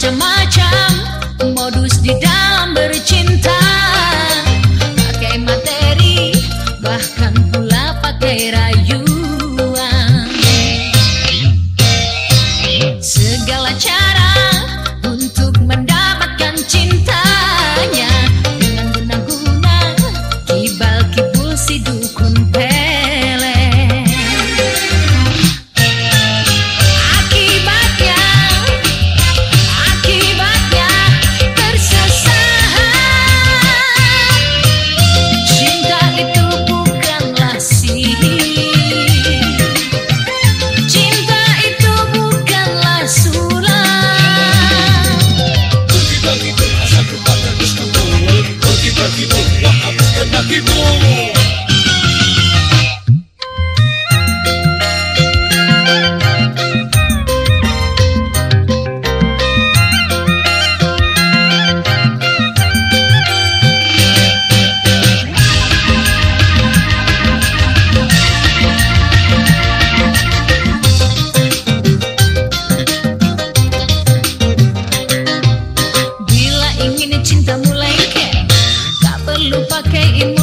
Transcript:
macam-macam. Modus di dalam bercinta. cinta mulai care Tak perlu pakai imun.